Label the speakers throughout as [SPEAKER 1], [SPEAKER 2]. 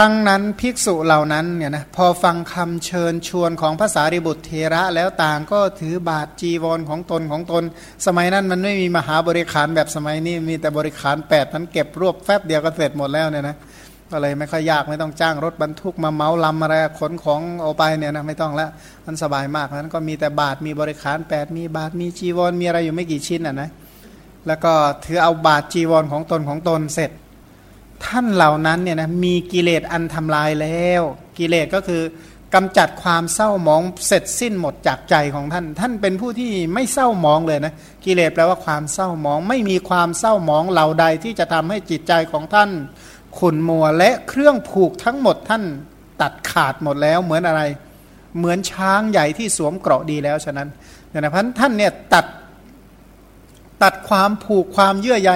[SPEAKER 1] ครั้งนั้นภิกษุเหล่านั้นเนี่ยนะพอฟังคำเชิญชวนของภาษาริบุตรเทระแล้วต่างก็ถือบาทจีวรของตนของตน สมัยนั้นมันไม่มีมหาบริขารแบบสมัยนี้มีแต่บริขารแปดนั้นเก็บรวบแฟบเดียวก็เสร็จหมดแล้วเนี่ยนะก็เลยไม่ค่อยยากไม่ต้องจ้างรถบรรทุกมาเมาลำอะไรขนของเอาไปเนี่ยนะไม่ต้องแล้วมันสบายมากนั้นก็มีแต่บาทมีบริขารแปดมีบาทมีจีวรมีอะไรอยู่ไม่กี่ชิ้นอะนะแล้วก็ถือเอาบาทจีวรของตนของตนเสร็จ ท่านเหล่านั้นเนี่ยนะมีกิเลสอันทำลายแล้ว กิเลสก็คือกำจัดความเศร้าหมองเสร็จสิ้นหมดจากใจของท่าน ท่านเป็นผู้ที่ไม่เศร้าหมองเลยนะกิเลสแปลว่าความเศร้าหมอง ไม่มีความเศร้าหมองเหล่าใดที่จะทำให้จิตใจของท่านขุนมัวและเครื่องผูกทั้งหมดท่านตัดขาดหมดแล้วเหมือนอะไร เหมือนช้างใหญ่ที่สวมเกราะดีแล้วฉะนั้นเนี่ยนะพันท่านเนี่ยตัดตัดความผูกความเยื่อใย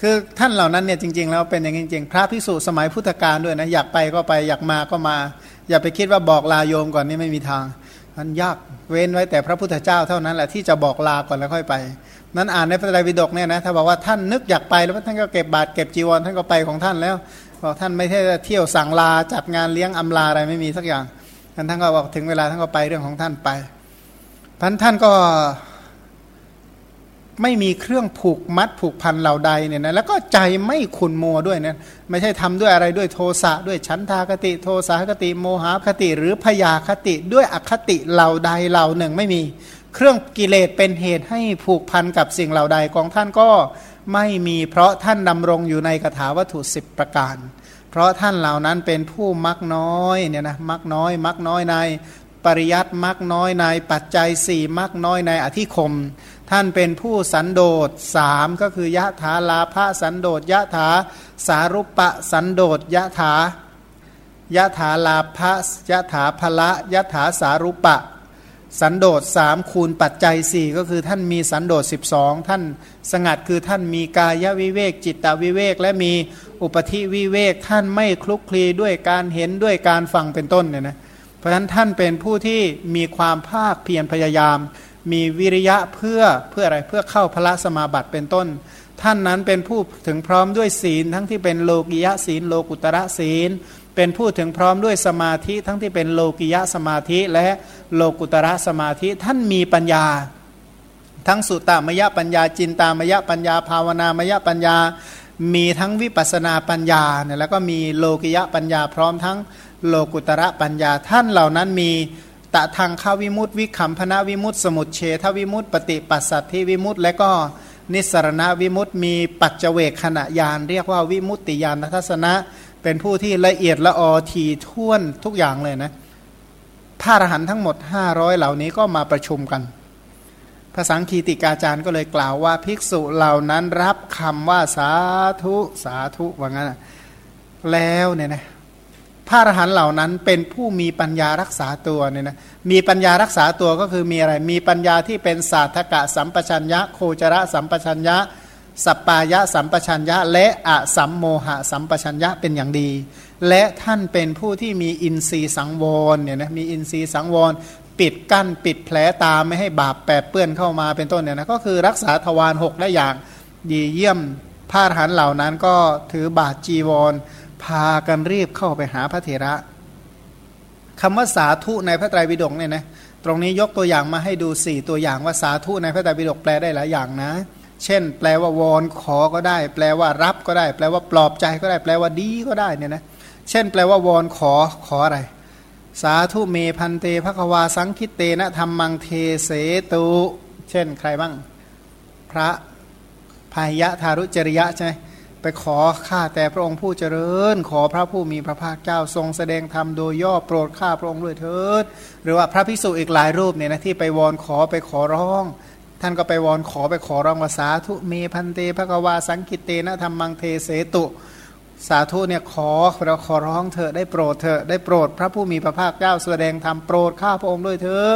[SPEAKER 1] คือท่านเหล่านั้นเนี่ยจริง ๆ แล้วเป็นอย่างจริงๆ พระพิสุสมัยพุทธกาลด้วยนะอยากไปก็ไปอยากมาก็มา อย่าไปคิดว่าบอกลาโยมก่อนนี่ไม่มีทางมันยากเว้นไว้แต่พระพุทธเจ้าเท่านั้นแหละที่จะบอกลาก่อนแล้วค่อยไป นั้นอ่านในพระไตรปิฎกเนี่ยนะถ้าบอกว่าท่านนึกอยากไปแล้วท่านก็เก็บบาตรเก็บจีวรท่านก็ไปของท่านแล้วบอกท่านไม่ใช่เที่ยวสั่งลาจัดงานเลี้ยงอำลาอะไรไม่มีสักอย่างท่านท่านก็บอกถึงเวลาท่านก็ไปเรื่องของท่านไปท่านท่านก็ ไม่มีเครื่องผูกมัดผูกพันเหล่าใดเนี่ยนะแล้วก็ใจไม่ขุนมัวด้วยนะไม่ใช่ทำด้วยอะไรด้วยโทสะด้วยฉันทากติ โทสาคติโมหคติ หรือพยาคติด้วยอคติเหล่าใดเหล่าหนึ่งไม่มีเครื่องกิเลสเป็นเหตุให้ผูกพันกับสิ่งเหล่าใดของท่านก็ไม่มีเพราะท่านดำรงอยู่ในคาถาวัตถุสิบประการ เพราะท่านเหล่านั้นเป็นผู้มักน้อยเนี่ยนะมักน้อย มักน้อยในปริยัติมักน้อยในปัจจัยสี่มักน้อยในอธิคม ท่านเป็นผู้สันโดษสามก็คือยะถาลาภะสันโดษยะถาสารุปะสันโดษยะถายะถาลาภะยะถาภละยะถาสารุปะ สันโดษสามคูณปัจจัยสี่ก็คือท่านมีสันโดษสิบสองท่านสงัดคือท่านมีกายวิเวก จิตวิเวก และมีอุปธิวิเวกท่านไม่คลุกคลีด้วยการเห็นด้วยการฟังเป็นต้นเนี่ยนะเพราะฉะนั้นท่านเป็นผู้ที่มีความภาคเพียรพยายาม มีวิริยะเพื่อเพื่ออะไรเพื่อเข้าพระสมาบัติเป็นต้น ท่านนั้นเป็นผู้ถึงพร้อมด้วยศีล ทั้งที่เป็นโลกิยะศีล โลกุตระศีล เป็นผู้ถึงพร้อมด้วยสมาธิ ทั้งที่เป็นโลกิยะสมาธิและโลกุตระสมาธิท่านมีปัญญา ทั้งสุตตามยปัญญาจินตามยปัญญา ภาวนามยปัญญา มีทั้งวิปัสนาปัญญาเนี่ยแล้วก็มีโลกิยะปัญญาพร้อมทั้งโลกุตระปัญญาท่านเหล่านั้นมี ตะทางข้าวิมุตติวิคัมพนาวิมุตติสมุทเฉทวิมุตติปฏิปัสสัตทิวิมุตติและก็นิสรณวิมุตติมีปัจเจเวกขณะยานเรียกว่าวิมุตติยานทัศนะ เป็นผู้ที่ละเอียดละออทีท่วนทุกอย่างเลยนะพระอรหันต์ทั้งหมด 500 เหล่านี้ก็มาประชุมกันภาษาคีติกาจารย์ก็เลยกล่าวว่าภิกษุเหล่านั้นรับคำว่าสาธุสาธุว่างั้นแล้วเนี่ยนะ พระอรหันต์เหล่านั้นเป็นผู้มีปัญญารักษาตัวเนี่ยนะมีปัญญารักษาตัวก็คือมีอะไร มีปัญญาที่เป็นศาสตกะสัมปชัญญะ โคจรสัมปชัญญะสัปปายะสัมปชัญญะ และอะสัมโมหะสัมปชัญญะเป็นอย่างดี และท่านเป็นผู้ที่มีอินทรีย์สังวรเนี่ยนะมีอินทรีย์สังวรปิดกั้นปิดแผลตาไม่ให้บาปแปดเปื้อนเข้ามาเป็นต้นเนี่ยนะก็คือรักษาทวารหกได้อย่างดีเยี่ยมพระอรหันต์เหล่านั้นก็ถือบาทจีวร พากันรีบเข้าไปหาพระเถระคำว่าสาธุในพระไตรปิฎกเนี่ยนะตรงนี้ยกตัวอย่างมาให้ดูสี่ตัวอย่างว่าสาธุในพระไตรปิฎกแปลได้หลายอย่างนะ เช่น แปลว่าวอนขอก็ได้ แปลว่ารับก็ได้ แปลว่าปลอบใจก็ได้ แปลว่าดีก็ได้เนี่ยนะเช่น แปลว่าวอนขอขออะไร สาธุเมพันเตภควาสังคิเตนะธรรมังเทเสตุเช่นใครบ้าง พระพายะทารุจริยะใช่ไหม ไปขอข้าแต่พระองค์ผู้เจริญ ขอพระผู้มีพระภาคเจ้าทรงแสดงธรรมโดยย่อโปรดข้าพระองค์ด้วยเถิด หรือว่าพระภิกษุอีกหลายรูปเนี่ยนะที่ไปวอนขอไปขอร้อง ท่านก็ไปวอนขอไปขอร้องว่าสาธุเมพันเตพระกวาสังกิตเตนะธรรมังเทเสตุสาธุเนี่ยขอเราขอร้องเถอได้โปรดเถอได้โปรดพระผู้มีพระภาคเจ้าแสดงธรรมโปรดข้าพระองค์ด้วยเถอะ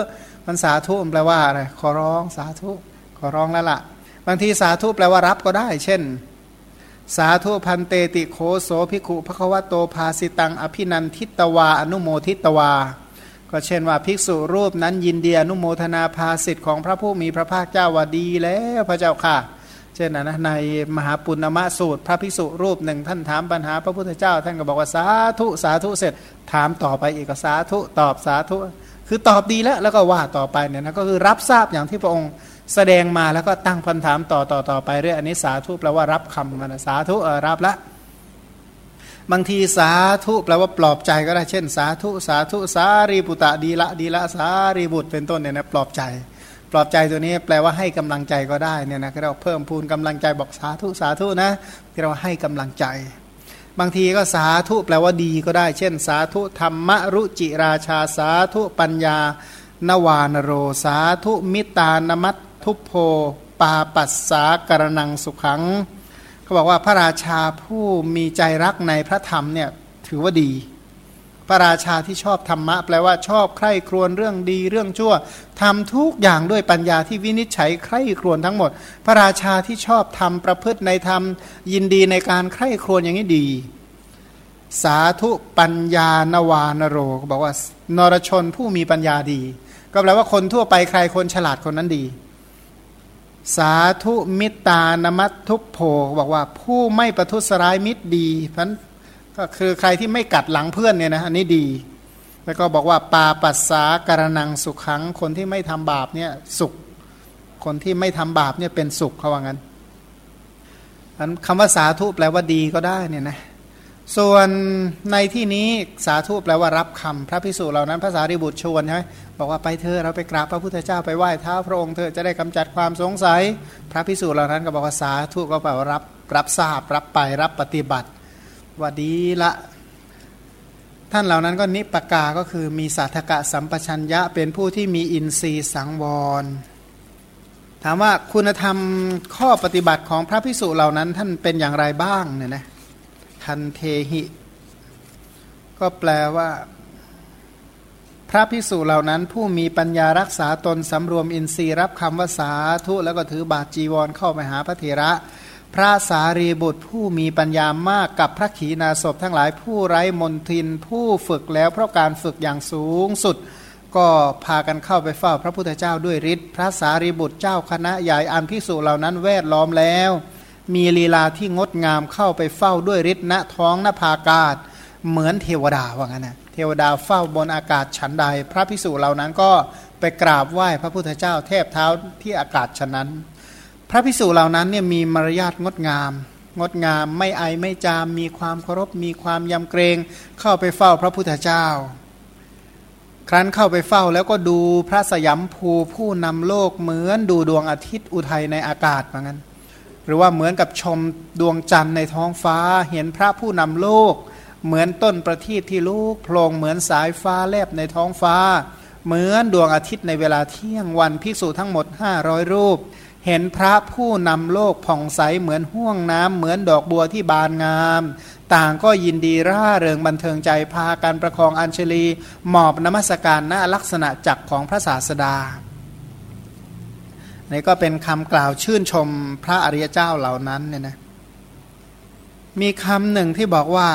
[SPEAKER 1] มันสาธุแปลว่าอะไรขอร้องสาธุขอร้องแล้วล่ะ บางทีสาธุแปลว่ารับก็ได้ เช่น สาธุพันเตติโคโสภิกขุพระควโตภาสิตังอภินันทิตวาอนุโมทิตวา ก็เช่นว่าภิกษุรูปนั้นยินเดียอนุโมทนาภาสิทธิ์ของพระผู้มีพระภาคเจ้าว่าดีแล้วพระเจ้าค่ะ เช่นนะในมหาปุณณะสูตร พระภิกษุรูปหนึ่งท่านถามปัญหาพระพุทธเจ้า ท่านก็บอกว่าสาธุสาธุเสร็จ ถามต่อไปอีกสาธุตอบสาธุ คือตอบดีแล้วแล้วก็ว่าต่อไปเนี่ยนะก็คือรับทราบอย่างที่พระองค์ แสดงมาแล้วก็ตั้งคำถามต่อต่อต่อไปเรื่อยอันนี้สาธุแปลว่ารับคำนะสาธุเออรับละ บางทีสาธุแปลว่าปลอบใจก็ได้เช่น สาธุสาธุสารีบุตะดีละดีละสารีบุตรเป็นต้นเนี่ยนะปลอบใจ ปลอบใจตัวนี้แปลว่าให้กำลังใจก็ได้เนี่ยนะเราเพิ่มพูนกำลังใจบอกสาธุสาธุนะเราให้กำลังใจบางทีก็สาธุแปลว่าดีก็ได้ เช่น สาธุธรรมรุจิราชาสาธุปัญญานวานโร สาธุมิตานมัต ทุโพปาปัสสากรนังสุขังเขาบอกว่าพระราชาผู้มีใจรักในพระธรรมเนี่ยถือว่าดี พระราชาที่ชอบธรรมะ แปลว่าชอบใคร่ครวญเรื่องดีเรื่องชั่วทำทุกอย่างด้วยปัญญาที่วินิจฉัยใคร่ครวญทั้งหมด พระราชาที่ชอบทำประพฤติในธรรม ยินดีในการใคร่ครวญอย่างนี้ดี สาธุปัญญานวานโรก็บอกว่านรชนผู้มีปัญญาดี ก็แปลว่าคนทั่วไปใครคนฉลาดคนนั้นดี สาธุมิตานมัตทุโพบอกว่าผู้ไม่ประทุษร้ายมิตรดีเพราะก็คือใครที่ไม่กัดหลังเพื่อนเนี่ยนะอันนี้ดี แล้วก็บอกว่าปาปัสสาการนังสุขขัง คนที่ไม่ทำบาปเนี่ยสุข คนที่ไม่ทำบาปเนี่ยเป็นสุขเขาว่างั้นคำว่าสาธุแปลว่าดีก็ได้เนี่ยนะ ส่วนในที่นี้สาธุแปลว่ารับคำพระพิสุเหล่านั้นภาษาริบุตรชวนใช่ไหมบอกว่าไปเธอเราไปกราบพระพุทธเจ้าไปไหว้เท้าพระองค์เธอจะได้กำจัดความสงสัย พระพิสุเหล่านั้นก็บอกว่าสาธุก็แปลว่ารับรับทราบรับไปรับปฏิบัติว่าดีละ ท่านเหล่านั้นก็นิปกาก็คือมีสาธกะสัมปชัญญะเป็นผู้ที่มีอินทรีย์สังวร ถามว่าคุณธรรมข้อปฏิบัติของพระพิสุเหล่านั้นท่านเป็นอย่างไรบ้างเนี่ยนะ ทันเทหิ ก็แปลว่า พระพิสุเหล่านั้น ผู้มีปัญญารักษาตนสำรวมอินทรีย์รับคำว่าสาธุแล้วก็ถือบาทจีวรเข้าไปหาพระเถระ พระสารีบุตรผู้มีปัญญามากกับพระขีณาสพทั้งหลายผู้ไร้มนทินผู้ฝึกแล้วเพราะการฝึกอย่างสูงสุดก็พากันเข้าไปเฝ้าพระพุทธเจ้าด้วยฤทธิ์พระสารีบุตรเจ้าคณะใหญ่อันพิสุเหล่านั้นแวดล้อมแล้ว มีลีลาที่งดงามเข้าไปเฝ้าด้วยฤทธิ์ณท้องนภากาศ เหมือนเทวดาว่างั้นนะเทวดาเฝ้าบนอากาศฉันใด พระพิสุเหล่านั้นก็ไปกราบไหว้พระพุทธเจ้าเทพเท้าที่อากาศฉะนั้น พระพิสุเหล่านั้นเนี่ยมีมารยาทงดงาม งดงามไม่ไอไม่จาม มีความเคารพ มีความยำเกรงเข้าไปเฝ้าพระพุทธเจ้า ครั้นเข้าไปเฝ้าแล้วก็ดูพระสยามภูผู้นำโลกเหมือนดูดวงอาทิตย์อุทัยในอากาศเหมือนกัน หรือว่าเหมือนกับชมดวงจันทร์ในท้องฟ้า เห็นพระผู้นำโลก เหมือนต้นประทีปที่ลูกโพลงเหมือนสายฟ้าแลบในท้องฟ้า เหมือนดวงอาทิตย์ในเวลาเที่ยงวันภิกษุทั้งหมด 500 รูป เห็นพระผู้นำโลกผ่องใสเหมือนห่วงน้ำเหมือนดอกบัวที่บานงาม ต่างก็ยินดีร่าเริงบันเทิงใจพาการประคองอัญชลีหมอบนมัสการณลักษณะจักของพระศาสดา นี่ก็เป็นคำกล่าวชื่นชมพระอริยเจ้าเหล่านั้นเนี่ยนะมีคำหนึ่งที่บอกว่า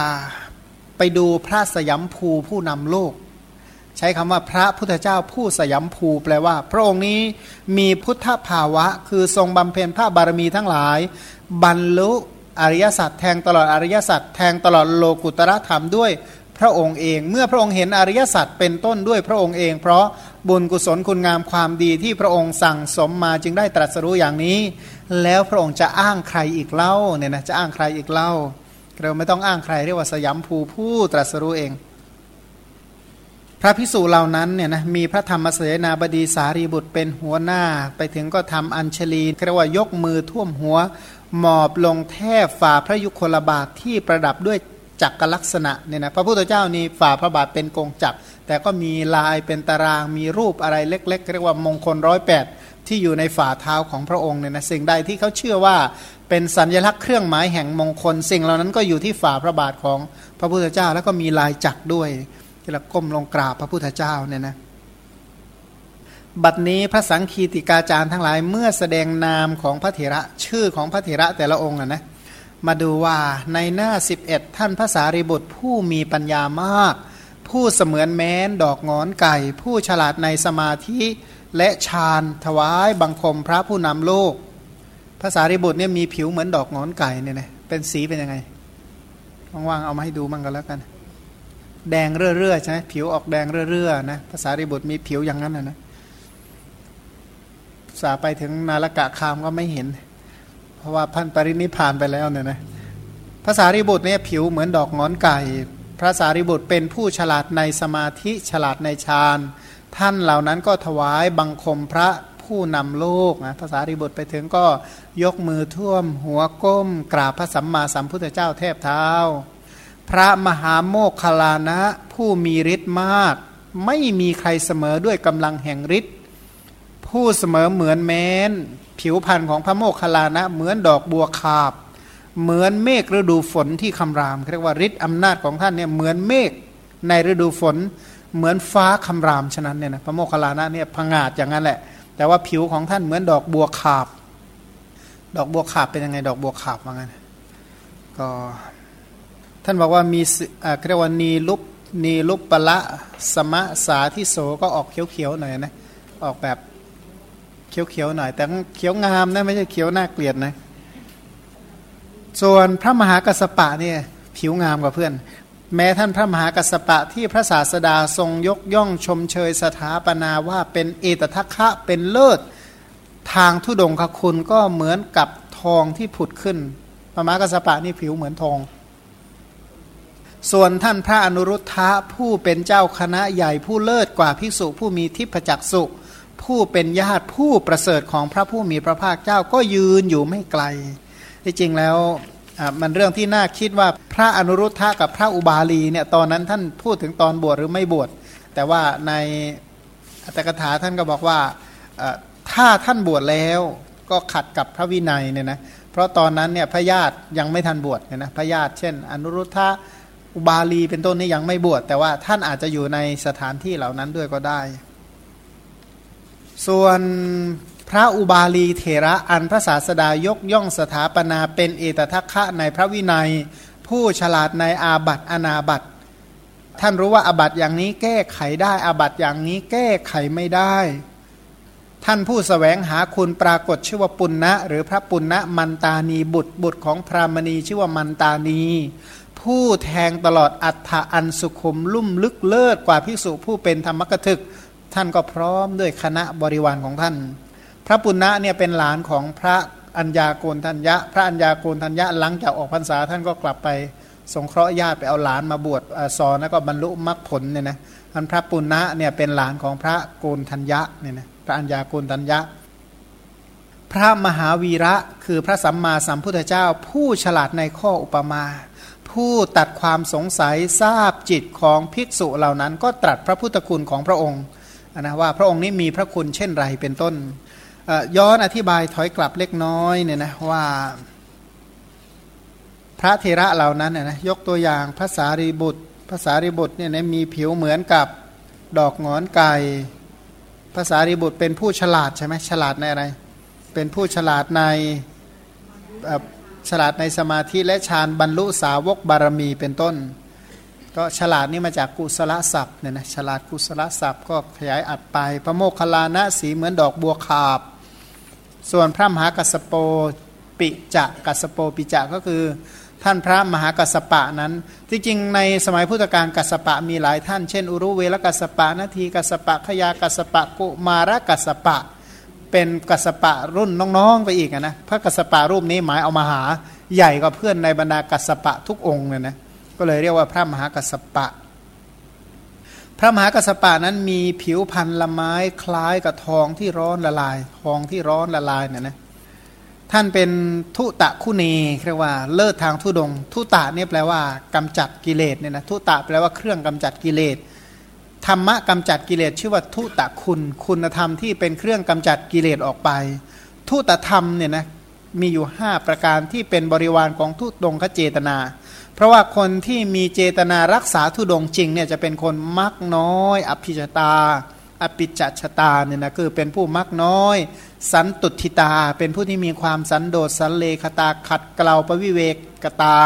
[SPEAKER 1] ไปดูพระสยามภูผู้นำโลก ใช้คำว่าพระพุทธเจ้าผู้สยามภูแปลว่า พระองค์นี้มีพุทธภาวะ คือทรงบำเพ็ญพระบารมีทั้งหลาย บรรลุอริยสัจแทงตลอดอริยสัจแทงตลอดโลกุตระธรรมด้วยพระองค์เอง เมื่อพระองค์เห็นอริยสัจเป็นต้นด้วยพระองค์เอง เพราะ บุญกุศลคุณงามความดีที่พระองค์สั่งสมมาจึงได้ตรัสรู้อย่างนี้ แล้วพระองค์จะอ้างใครอีกเล่าเนี่ยนะจะอ้างใครอีกเล่า เราไม่ต้องอ้างใครเรียกว่าสยามภูผู้ตรัสรู้เอง พระพิสูจเหล่านั้นเนี่ยนะมีพระธรรมเสนาบดีสารีบุตรเป็นหัวหน้า ไปถึงก็ทำอัญชลีเรียกว่ายกมือท่วมหัว หมอบลงแทบฝ่าพระยุคลบาทที่ประดับด้วยจักรลักษณะเนี่ยนะพระพุทธเจ้านี่ฝ่าพระบาทเป็นกงจักร แต่ก็มีลายเป็นตารางมีรูปอะไรเล็ก ๆ เรียกว่ามงคลร้อยแปดที่อยู่ในฝ่าเท้าของพระองค์เนี่ยนะสิ่งใดที่เขาเชื่อว่าเป็นสัญลักษณ์เครื่องหมายแห่งมงคล สิ่งเหล่านั้นก็อยู่ที่ฝ่าพระบาทของพระพุทธเจ้า แล้วก็มีลายจักด้วยที่เราก้มลงกราบพระพุทธเจ้าเนี่ยนะบัดนี้พระสังคีติกาจารย์ทั้งหลายเมื่อแสดงนามของพระเถระชื่อของพระเถระแต่ละองค์นะนะมาดูว่าในหน้า 11 ท่านพระสารีบุตรผู้มีปัญญามาก ผู้เสมือนแม้นดอกงอนไก่ ผู้ฉลาดในสมาธิและฌานถวายบังคมพระผู้นำโลกภาษาริบุตรเนี่ยมีผิวเหมือนดอกงอนไก่เนี่ยนะเป็นสีเป็นยังไงว่างๆเอามาให้ดูมั่งกันแล้วกัน แดงเรื่อๆใช่ไหมผิวออกแดงเรื่อๆนะภาษาริบุตรมีผิวอย่างนั้นนะนะสาไปถึงนาลกะคามก็ไม่เห็น เพราะว่าพันปรินิพานไปแล้วเนี่ยนะภาษาริบุตรเนี่ยผิวเหมือนดอกงอนไก่ พระสารีบุตรเป็นผู้ฉลาดในสมาธิฉลาดในฌานท่านเหล่านั้นก็ถวายบังคมพระผู้นำโลกนะภาษาริบุตรไปถึงก็ยกมือท่วมหัวก้ม กราบพระสัมมาสัมพุทธเจ้าแทบเท้า พระมหาโมคคลานะผู้มีฤทธิ์มาก ไม่มีใครเสมอด้วยกำลังแห่งฤทธิ์ผู้เสมอเหมือนแม้น ผิวพรรณของพระโมคคลลานะเหมือนดอกบัวคาบ เหมือนเมฆฤดูฝนที่คำรามเรียกว่าฤทธิ์อำนาจของท่านเนี่ยเหมือนเมฆในฤดูฝน เหมือนฟ้าคำรามฉะนั้นเนี่ยนะพระโมคคัลลานะเนี่ยพังาจอย่างนั้นแหละ แต่ว่าผิวของท่านเหมือนดอกบัวคาบ ดอกบัวขาบเป็นยังไงดอกบัวขาบว่างั้นก็ท่านบอกว่ามีเรียกว่านีลุปนีลุปปละสมะสาที่โสก็ออกเขียวๆหน่อยนะออกแบบเขียวๆหน่อย แต่เขียวงามนะไม่ใช่เขียวน่าเกลียดนะ ส่วนพระมหากัสปะเนี่ยผิวงามกว่าเพื่อน แม้ท่านพระมหากัสปะที่พระศาสดาทรงยกย่องชมเชยสถาปนาว่าเป็นเอตทัคคะเป็นเลิศทางทุดงคคุณก็เหมือนกับทองที่ผุดขึ้นพระมหากัสปะนี่ผิวเหมือนทอง ส่วนท่านพระอนุรุทธะผู้เป็นเจ้าคณะใหญ่ผู้เลิศกว่าภิกษุผู้มีทิพจักสุผู้เป็นญาติผู้ประเสริฐของพระผู้มีพระภาคเจ้าก็ยืนอยู่ไม่ไกล ที่จริงแล้วมันเรื่องที่น่าคิดว่าพระอนุรุทธะกับพระอุบาลีเนี่ยตอนนั้นท่านพูดถึงตอนบวชหรือไม่บวชแต่ว่าในอัตถกถาท่านก็บอกว่าถ้าท่านบวชแล้วก็ขัดกับพระวินัยเนี่ยนะเพราะตอนนั้นเนี่ยพระญาติยังไม่ทันบวชเนี่ยนะพระญาติเช่น อนุรุทธะอุบาลีเป็นต้นนี่ยังไม่บวชแต่ว่าท่านอาจจะอยู่ในสถานที่เหล่านั้นด้วยก็ได้ ส่วน พระอุบาลีเถระอันพระศาสดายกย่องสถาปนาเป็นเอตทัคคะในพระวินัย ผู้ฉลาดในอาบัตอนาบัตท่านรู้ว่าอาบัตอย่างนี้แก้ไขได้อาบัตอย่างนี้แก้ไขไม่ได้ ท่านผู้สแสวงหาคุณปรากฏชื่อว่าปุณณะ หรือพระปุณณะมันตานีบุตรบุตรของพรามณีชื่อว่ามันตานี ผู้แทงตลอดอัฏฐอันสุขุมลุ่มลึกเลิศกว่าภิกษุผู้เป็นธรรมกถึก ท่านก็พร้อมด้วยคณะบริวารของท่าน พระปุณณะเนี่ยเป็นหลานของพระอัญญาโกณทัญญะ พระอัญญาโกณทัญญะหลังจากออกพรรษาท่านก็กลับไปสงเคราะห์ญาติไปเอาหลานมาบวชสอนแล้วก็บรรลุมรรคผลเนี่ยนะอันพระปุณณะเนี่ยเป็นหลานของพระโกณทัญญะเนี่ยนะพระอัญญาโกณทัญญะ พระมหาวีระคือพระสัมมาสัมพุทธเจ้า ผู้ฉลาดในข้ออุปมา ผู้ตัดความสงสัยทราบจิตของภิกษุเหล่านั้น ก็ตรัสพระพุทธคุณของพระองค์นะว่าพระองค์นี้มีพระคุณเช่นไรเป็นต้น ย้อนอธิบายถอยกลับเล็กน้อยเนี่ยนะว่า พระเทระเหล่านั้นนะยกตัวอย่างภาษารีบุตรภาษารีบุตรเนี่ยนะมีผิวเหมือนกับดอกงอนไก่ภาษารีบุตรเป็นผู้ฉลาดใช่ไหมฉลาดในอะไร เป็นผู้ฉลาดในฉลาดในสมาธิและฌานบรรลุสาวกบารมีเป็นต้น ก็ฉลาดนี่มาจากกุศลศัพท์เนี่ยนะฉลาดกุศลศัพท์ก็ขยายอัดไปพระโมคคัลลานะสีเหมือนดอกบัวขาบ ส่วนพระมหากัสโปปิจะกัสโปปิจะก็คือ ท่านพระมหากัสปะนั้นที่จริงในสมัยพุทธกาลกัสปะมีหลายท่าน เช่น อุรุเวลกัสปะนาทีกัสปะขยากัสปะกุมารกัสปะ เป็นกัสปะรุ่นน้องๆไปอีกนะพระกัสปะรูปนี้หมายเอามาหาใหญ่กว่าเพื่อนในบรรดากัสปะทุกองค์เนี่ยนะก็เลยเรียกว่าพระมหากัสปะ พระมหากัสปะนั้นมีผิวพันธุ์ละไม้คล้ายกับทองที่ร้อนละลาย ทองที่ร้อนละลายเนี่ยนะท่านเป็นทุตะคุณีเรียกว่าเลิศทางทุดง ทุตะเนี่ยแปลว่ากำจัดกิเลสเนี่ยนะทุตะแปลว่าเครื่องกำจัดกิเลสธรรมะกำจัดกิเลสชื่อว่าทุตะคุณ คุณธรรมที่เป็นเครื่องกำจัดกิเลสออกไป ทุตธรรมเนี่ยนะมีอยู่ 5 ประการที่เป็นบริวารของทุตงคเจตนา เพราะว่าคนที่มีเจตนารักษาทุดงจริงเนี่ยจะเป็นคนมักน้อย อภิชตาอภิจัชตาเนี่ยนะคือเป็นผู้มักน้อย สันตุทิตา เป็นผู้ที่มีความสันโดษสันเลขตาขัดเกลาปวิเวกกตา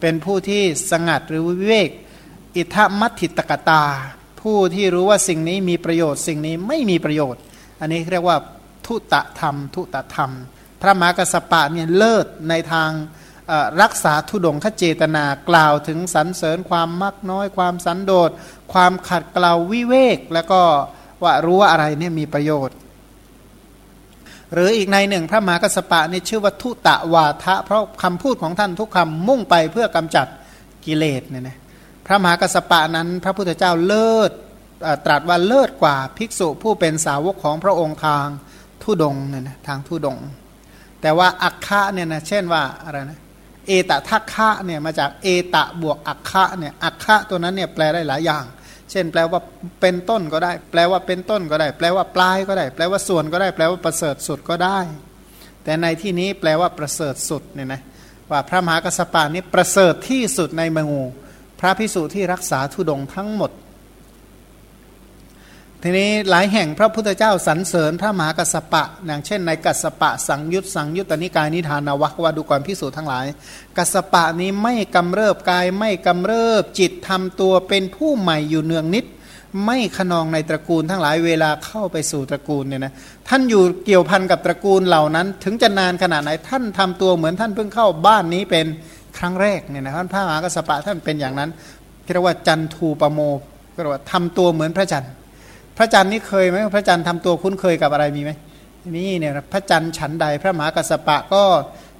[SPEAKER 1] เป็นผู้ที่สงัดหรือวิเวก อิทธมัติตกตา ผู้ที่รู้ว่าสิ่งนี้มีประโยชน์สิ่งนี้ไม่มีประโยชน์ อันนี้เรียกว่าทุตะธรรม ทุตะธรรม พระมหากัสสปะเนี่ยเลิศในทาง รักษาทุดงคเจตนากล่าวถึงสรรเสริญความมักน้อย ความสันโดษ ความขัดเกลาวิเวก แล้วก็ว่ารู้ว่าอะไรเนี่ยมีประโยชน์ หรืออีกในหนึ่งพระมหากัสปะนี่ชื่อว่าทุตะวาทะ เพราะคำพูดของท่านทุกคำมุ่งไปเพื่อกำจัดกิเลสเนี่ยนะพระมหากัสปะนั้น พระพุทธเจ้าเลิศตรัสว่าเลิศกว่าภิกษุผู้เป็นสาวกของพระองค์ทางทุดงเนี่ยนะทางทุดง แต่ว่าอักคะเนี่ยนะเช่นว่าอะไรนะ เอตทักคะเนี่ยมาจากเอตะบวกอักคะเนี่ยอักคะตัวนั้นเนี่ยแปลได้หลายอย่าง เช่น แปลว่าเป็นต้นก็ได้ แปลว่าเป็นต้นก็ได้ แปลว่าปลายก็ได้ แปลว่าส่วนก็ได้ แปลว่าประเสริฐสุดก็ได้ แต่ในที่นี้แปลว่าประเสริฐสุดเนี่ยนะว่าพระมหากัสปานี้ประเสริฐที่สุดในมงูพระพิสุที่รักษาทุดงทั้งหมด ทีนี้หลายแห่งพระพุทธเจ้าสรรเสริญพระมหากัสปะอย่างเช่นในกัสปะสังยุตสังยุตตนิกายนิทานวัคว่าดูก่อนพิสูจน์ทั้งหลาย กัสปะนี้ไม่กำเริบกายไม่กำเริบจิตทำตัวเป็นผู้ใหม่อยู่เนืองนิด ไม่ขนองในตระกูลทั้งหลายเวลาเข้าไปสู่ตระกูลเนี่ยนะท่านอยู่เกี่ยวพันกับตระกูลเหล่านั้น ถึงจะนานขนาดไหนท่านทำตัวเหมือนท่านเพิ่งเข้าบ้านนี้เป็นครั้งแรกเนี่ยนะท่านพระมหากัสปะท่านเป็นอย่างนั้นเรียกว่าจันทูปโมเรียกว่าทำตัวเหมือนพระจันทร์ พระจันทร์นี่เคยไหมพระจันทร์ทำตัวคุ้นเคยกับอะไรมีไหมนี่เนี่ยพระจันทร์ฉันใดพระมหากัสปะก็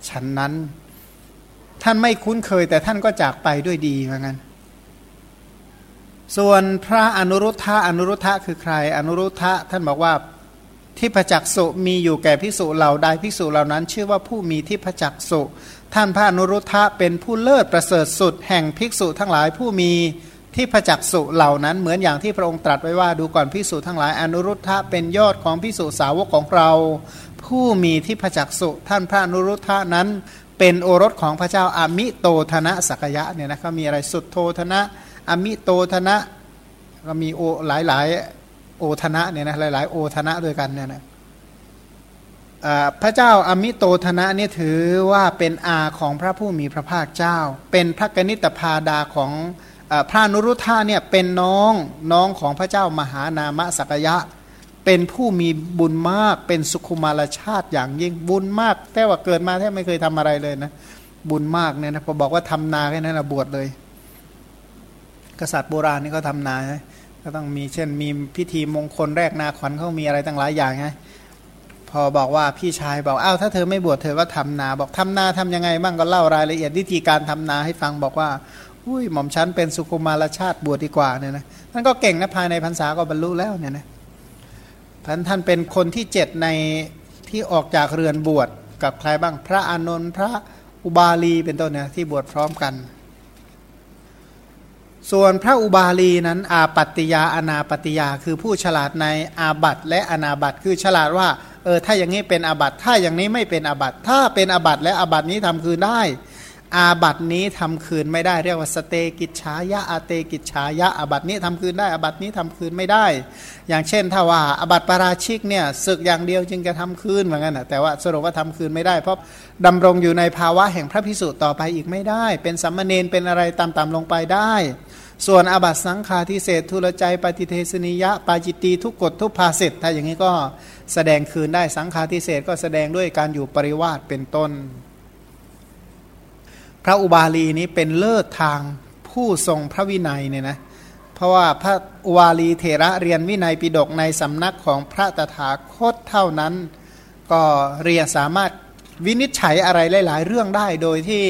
[SPEAKER 1] ฉันนั้น ท่านไม่คุ้นเคย แต่ท่านก็จากไปด้วยดีเหมือนกันส่วนพระอนุรุทธะอนุรุทธะคือใคร อนุรุทธะท่านบอกว่าที่พระจักสุมีอยู่แก่พิสุเหล่าใดพิสุเหล่านั้น ชื่อว่าผู้มีที่พระจักสุท่านพระอนุรุทธะเป็นผู้เลิศประเสริฐสุด แห่งภิกษุทั้งหลายผู้มี ที่พระจักสุเหล่านั้นเหมือนอย่างที่พระองค์ตรัสไว้ว่าดูก่อนพิสูจทั้งหลาย อนุรุทธะเป็นยอดของพิสูจสาวกของเรา ผู้มีที่พระจักสุท่านพระอนุรุทธะนั้น เป็นโอรสของพระเจ้าอามิโตธนะสักยะเนี่ยนะเขามีอะไรสุดโทธนะอมิโตธนะก็มีโอหลายหลายโอธนะเนี่ยนะหลายหลายโอธนะด้วยกันเนี่ยนะพระเจ้าอมิโตธนะนี่ถือว่าเป็นอาของพระผู้มีพระภาคเจ้า เป็นพระกนิตพาดาของ พระนุรุธาเนี่ยเป็นน้องน้องของพระเจ้ามหานามสักยะ เป็นผู้มีบุญมากเป็นสุขุมารชาติอย่างยิ่งบุญมาก แต่ว่าเกิดมาแทบไม่เคยทำอะไรเลยนะ บุญมากเนี่ยนะพอบอกว่าทำนาแค่นั้นนะบวชเลย กษัตริย์โบราณนี่เขาทำนาก็ต้องมีเช่นมีพิธีมงคลแรกนาขวัญเขามีอะไรตั้งหลายอย่างไงพอบอกว่าพี่ชายบอกอ้าวถ้าเธอไม่บวชเธอก็ทำนา บอกทำนาทํำยังไงบ้างก็เล่ารายละเอียดวิธีการทำนาให้ฟังบอกว่า อุ้ยหม่อมชั้นเป็นสุคุมารชาติบวชดีกว่าเนี่ยนะท่านก็เก่งนะภายในพรรษาก็บรรลุแล้วเนี่ยนะท่านท่านเป็นคนที่เจ็ดในที่ออกจากเรือนบวชกับใครบ้างพระอานนท์พระอุบาลีเป็นต้นเนี่ยที่บวชพร้อมกัน ส่วนพระอุบาลีนั้น อาปัติยาอนาปติยา คือผู้ฉลาดในอาบัตและอนาบัตคือฉลาดว่าเออถ้าอย่างนี้เป็นอาบัตถ้าอย่างนี้ไม่เป็นอาบัตถ้าเป็นอาบัตและอาบัตนี้ทำคืนได้ อาบัตินี้ทำคืนไม่ได้เรียกว่าสเตกิจฉายะอาเตกิจฉายะอาบัตินี้ทำคืนได้อาบัตินี้ทำคืนไม่ได้ อย่างเช่นถ้าว่าอาบัติปราชิกเนี่ยศึกอย่างเดียวจึงจะทำคืนเหมือนกันนะแต่ว่าสรุปว่าทำคืนไม่ได้ เพราะดำรงอยู่ในภาวะแห่งพระพิสุต่อไปอีกไม่ได้ เป็นสัมมาเนนเป็นอะไรตามๆลงไปได้ ส่วนอาบัติสังฆาทิเศษทุลใจปฏิเทสนิยะปาจิตตีทุกกฎทุกภาสิทถ้าอย่างนี้ก็แสดงคืนได้สังฆาทิเศษก็แสดงด้วยการอยู่ปริวาสเป็นต้น พระอุบาลีนี้เป็นเลิศทางผู้ทรงพระวินัยเนี่ยนะเพราะว่าพระอุบาลีเถระเรียนวินัยปิฎกในสำนักของพระตถาคตเท่านั้น ก็เรียนสามารถวินิจฉัยอะไรหลาย ๆ เรื่องได้โดยที่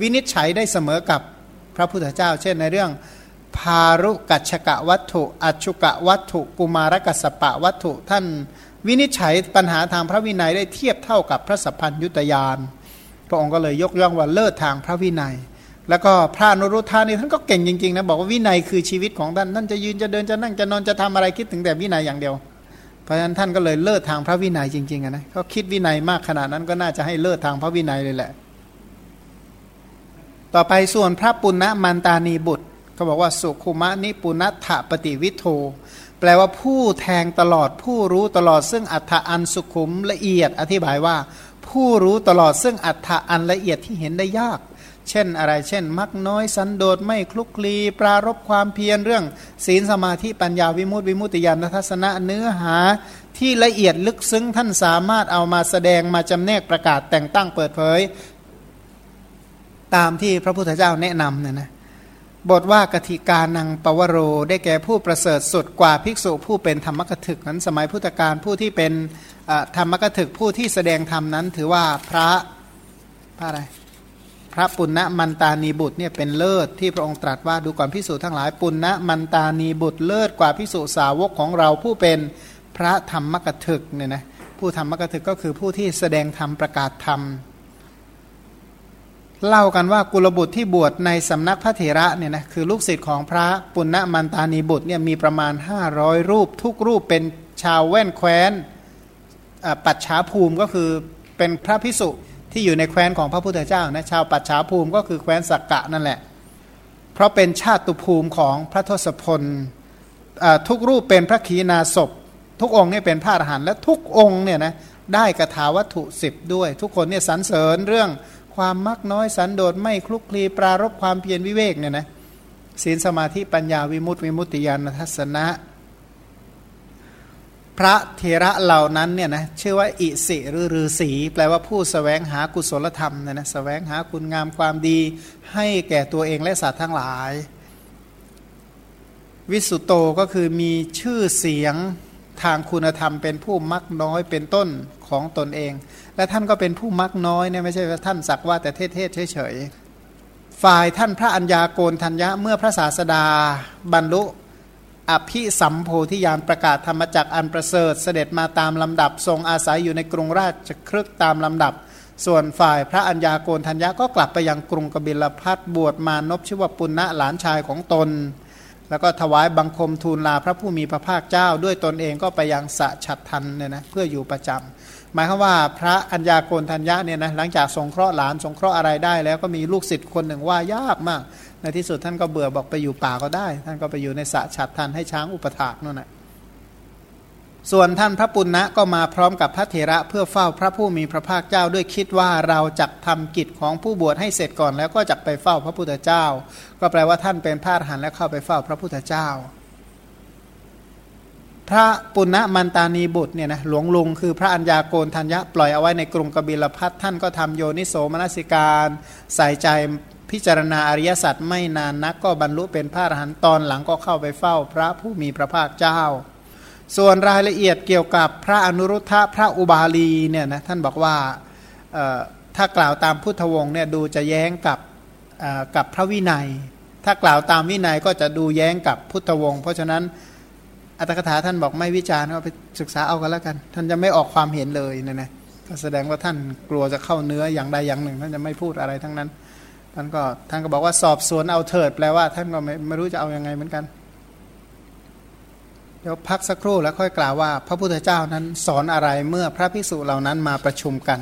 [SPEAKER 1] วินิจฉัยได้เสมอกับพระพุทธเจ้า เช่นในเรื่องพารุกัชกะวัตถุ อัชุกะวัตถุ กุมารกัสปะวัตถุ ท่านวินิจฉัยปัญหาทางพระวินัยได้เทียบเท่ากับพระสัพพัญยุตยาน พระองค์ก็เลยยกย่องว่าเลิศทางพระวินัย แล้วก็พระนรุธานี่ท่านก็เก่งจริงๆนะบอกว่าวินัยคือชีวิตของท่านท่านจะยืนจะเดินจะนั่งจะนอนจะทำอะไรคิดถึงแต่วินัยอย่างเดียว เพราะฉะนั้นท่านก็เลยเลิศทางพระวินัยจริงๆนะเขาคิดวินัยมากขนาดนั้นก็น่าจะให้เลิศทางพระวินัยเลยแหละ ต่อไปส่วนพระปุณณมันตานีบุตรเขาบอกว่าสุขุมะนิปุณัฐปฏิวิโทแปลว่าผู้แทงตลอดผู้รู้ตลอดซึ่งอัฏฐอันสุขุมละเอียด อธิบายว่า ผู้รู้ตลอดซึ่งอัฏฐะอันละเอียดที่เห็นได้ยาก เช่นอะไร เช่น มักน้อยสันโดษไม่คลุกคลี ปรารบความเพียรเรื่อง ศีลสมาธิปัญญาวิมุตติวิมุตติญาณทัศนะเนื้อหาที่ละเอียดลึกซึ้งท่านสามารถเอามาแสดงมาจำแนกประกาศแต่งตั้งเปิดเผย ตามที่พระพุทธเจ้าแนะนำเนี่ยนะบทว่ากติกานังปวโรได้แก่ผู้ประเสริฐสุดกว่าภิกษุผู้เป็นธรรมกถึกนั้นสมัยพุทธกาลผู้ที่เป็น ธรรมกถึกผู้ที่แสดงธรรมนั้น ถือว่าพระพระอะไรพระปุณณมันตานีบุตรเนี่ยเป็นเลิศที่พระองค์ตรัสว่าดูก่อนพิสูจทั้งหลายปุณณมันตานีบุตรเลิศกว่าพิสูจสาวกของเราผู้เป็นพระธรรมกถึกเนี่ยนะผู้ธรรมกถึกก็คือผู้ที่แสดงธรรมประกาศธรรมเล่ากันว่ากุลบุตรที่บวชในสำนักพระเถระเนี่ยนะคือลูกศิษย์ของพระปุณณมันตานีบุตรเนี่ยมีประมาณ 500 รูป ทุกรูปเป็นชาวแว่นแคว้น ปัจฉาภูมิก็คือเป็นพระพิสุที่อยู่ในแคว้นของพระพุทธเจ้านะชาวปัจฉาภูมิก็คือแคว้นสักกะนั่นแหละ เพราะเป็นชาติตุภูมิของพระทศพลทุกรูปเป็นพระขีณาสพทุกองค์นี่เป็นพระอรหันต์และทุกองค์เนี่ยนะได้กระถาวัตถุสิบด้วย ทุกคนเนี่ยสรรเสริญเรื่องความมักน้อยสันโดษไม่คลุกคลีปรารบความเพียรวิเวกเนี่ยนะศีลสมาธิปัญญาวิมุตติวิมุตติญาณทัศนะ พระเทระเหล่านั้นเนี่ยนะชื่อว่าอิสิหรือฤาษีแปลว่าผู้สแสวงหากุศลธรรมเนี่ยนะสแสวงหาคุณงามความดีให้แก่ตัวเองและสัตว์ทั้งหลาย วิสุโตก็คือมีชื่อเสียงทางคุณธรรมเป็นผู้มักน้อยเป็นต้นของตนเอง และท่านก็เป็นผู้มักน้อยเนี่ยไม่ใช่ว่าท่านสักว่าแต่เทศเฉยๆฝ่ายท่านพระัญญาโกนทัญญะเมื่อพระศาสดาบรรลุ อภิสัมโพธิญาณประกาศธรรมจักอันประเสริฐเสด็จมาตามลำดับ ทรงอาศัยอยู่ในกรุงราชครึกตามลำดับ ส่วนฝ่ายพระัญญาโกนทัญญะก็กลับไปยังกรุงกบิลพัทบวชมานพชื่อว่าปุณณะหลานชายของตน แล้วก็ถวายบังคมทูลลาพระผู้มีพระภาคเจ้า ด้วยตนเองก็ไปยังสะฉัดทันเนี่ยนะเพื่ออยู่ประจำหมายความว่าพระัญญาโกนทัญญะเนี่ยนะหลังจากสงเคราะห์หลานสงเคราะห์อะไรได้แล้วก็มีลูกศิษย์คนหนึ่งว่ายากมาก ในที่สุดท่านก็เบื่อบอกไปอยู่ป่าก็ได้ ท่านก็ไปอยู่ในสะฉัดทันให้ช้างอุปถากนั่นแหละส่วนท่านพระปุณณะก็มาพร้อมกับพระเถระเพื่อเฝ้าพระผู้มีพระภาคเจ้าด้วยคิดว่าเราจะทำกิจของผู้บวชให้เสร็จก่อนแล้วก็จะไปเฝ้าพระพุทธเจ้า ก็แปลว่าท่านเป็นพระอรหันต์แล้วเข้าไปเฝ้าพระพุทธเจ้า พระปุณณมันตานีบุตรเนี่ยนะหลวงลุงคือพระัญญาโกนทัญญะปล่อยเอาไว้ในกรุงกบิลพัทท่านก็ทำโยนิโสมนสิการ ใส่ใจ พิจารณาอริยสัจไม่นานนักก็บรรลุเป็นพระอรหันต์ตอนหลังก็เข้าไปเฝ้าพระผู้มีพระภาคเจ้า ส่วนรายละเอียดเกี่ยวกับพระอนุรุทธะพระอุบาลีเนี่ยนะท่านบอกว่าถ้ากล่าวตามพุทธวงศ์เนี่ยดูจะแย้งกับกับพระวินัย ถ้ากล่าวตามวินัยก็จะดูแย้งกับพุทธวงศ์เพราะฉะนั้นอัตถกถาท่านบอกไม่วิจารณ์ก็ไปศึกษาเอากันแล้วกัน ท่านจะไม่ออกความเห็นเลยนะนะก็แสดงว่าท่านกลัวจะเข้าเนื้ออย่างใดอย่างหนึ่งท่านจะไม่พูดอะไรทั้งนั้น ท่านก็ท่านก็บอกว่าสอบสวนเอาเถิดแปลว่า ท่านก็ไม่ไม่รู้จะเอาอยัางไงเหมือนกัน เดี๋ยวพักสักครู่แล้วค่อยกล่าวว่า พระพุทธเจ้านั้นสอนอะไรเมื่อพระภิกษุเหล่านั้นมาประชุมกัน